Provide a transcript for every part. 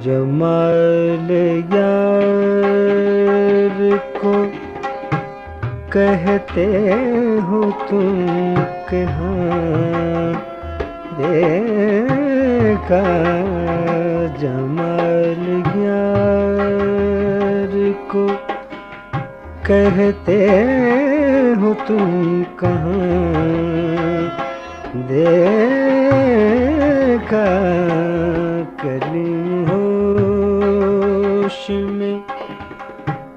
جمال یار کو کہتے ہو تم کہ ہاں دیکھا جمال یار کو کہتے ہو تم کہاں؟ دیکھا کریم ہوش میں۔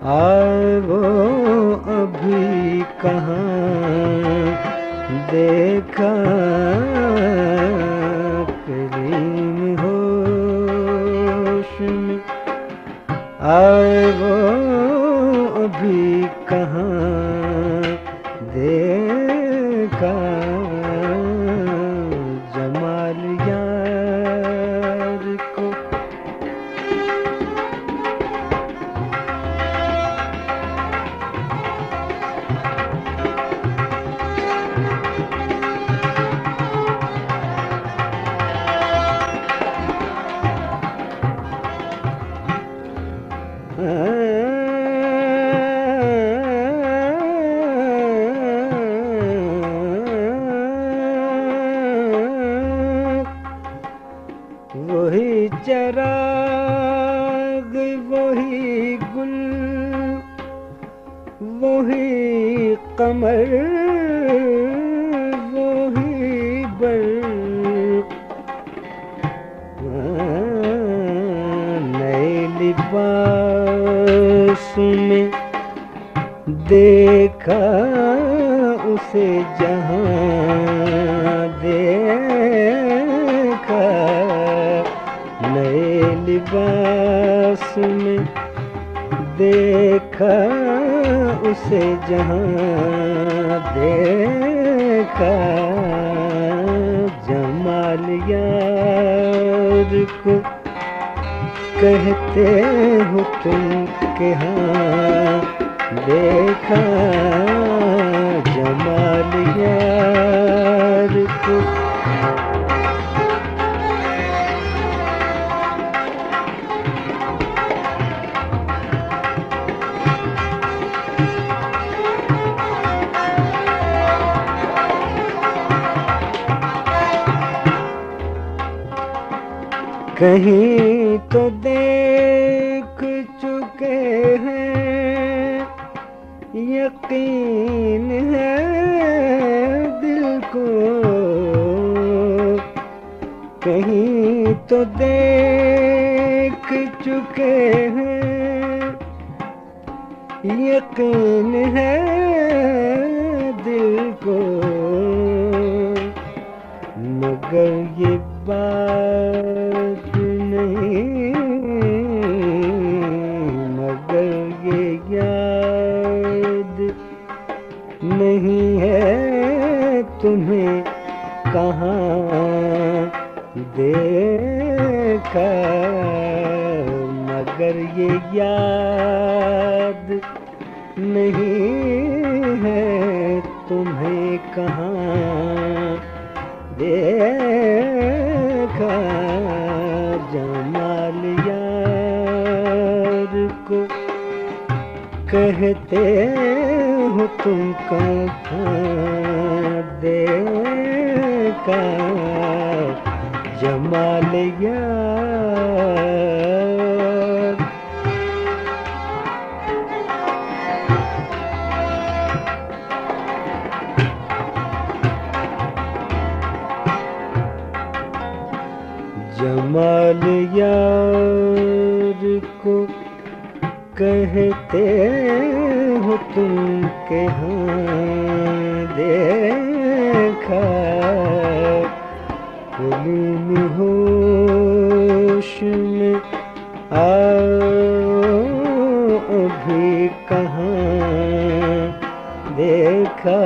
آئے وہ ابھی کہاں؟ دیکھا کریم ہوش میں۔ آئے وہ ابھی کا وہی قمر وہی بر۔ نئے لباس میں دیکھا اسے جہاں دیکھا۔ نئے لباس میں دیکھا اسے جہاں دیکھا جمال یار کو کہتے ہو تم کہ ہاں دیکھا۔ جمال یار کو کہیں تو دیکھ چکے ہیں۔ یقین ہے دل کو۔ کہیں تو دیکھ چکے ہیں۔ یقین ہے دل کو۔ مگر یہ بات نہیں ہے تمہیں کہاں دیکھا مگر یہ یاد نہیں ہے تمہیں کہاں دیکھا جمال یار کو کہتے ہو تم کہاں دیکھا جمال یار۔ جمال یار۔ کہتے ہو تم کہ ہاں دیکھا علم ہوش میں آؤ ابھی کہاں دیکھا